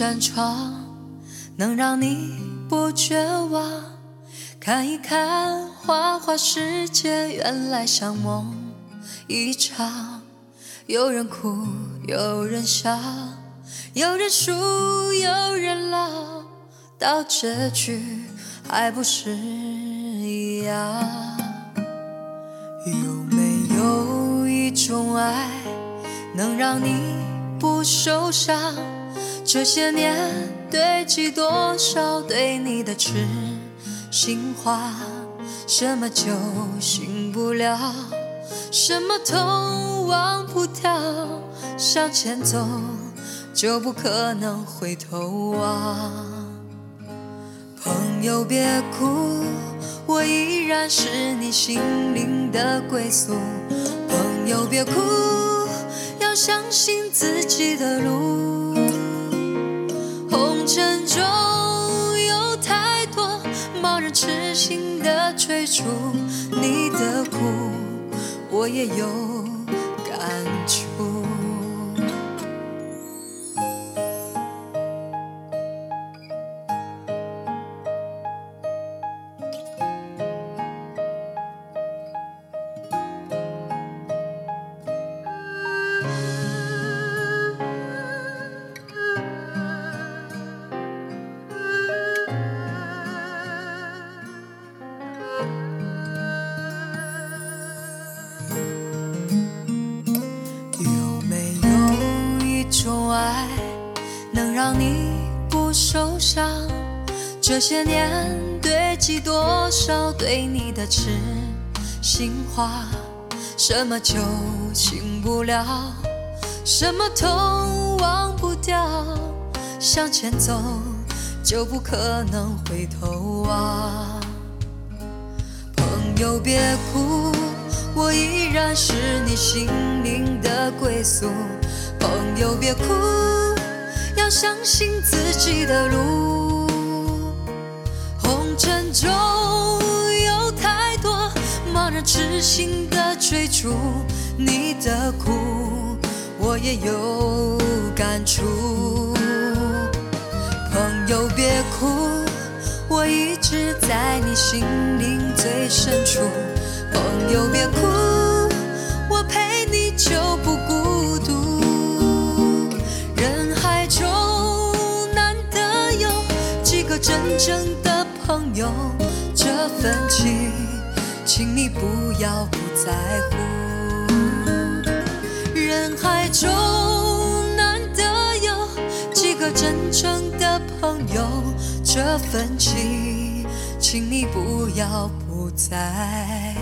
扇窗，能让你不绝望？看一看花花世界，原来像梦一场。有人哭，有人笑，有人输，有人老，到结局还不是一样？有没有一种爱，能让你不受伤？这些年堆积多少对你的痴心话？什么酒醒不了？什么痛忘不掉？向前走就不可能回头望。朋友别哭，我依然是你心灵的归宿。朋友别哭，要相信自己的路。痴心的追逐，你的苦。我也有让你不受伤？这些年堆积多少对你的痴心话？什么酒醒不了，什么痛忘不掉？向前走就不可能回头望。朋友别哭。我依然是你心灵的归宿，朋友别哭，相信自己的路。红尘中有太多茫然痴心的追逐，你的苦我也有感触。朋友别哭，我一直在你心灵最深处。朋友别哭，正的朋友，这份情，请你不要不在乎。人海中难得有几个真正的朋友，这份情，请你不要不在。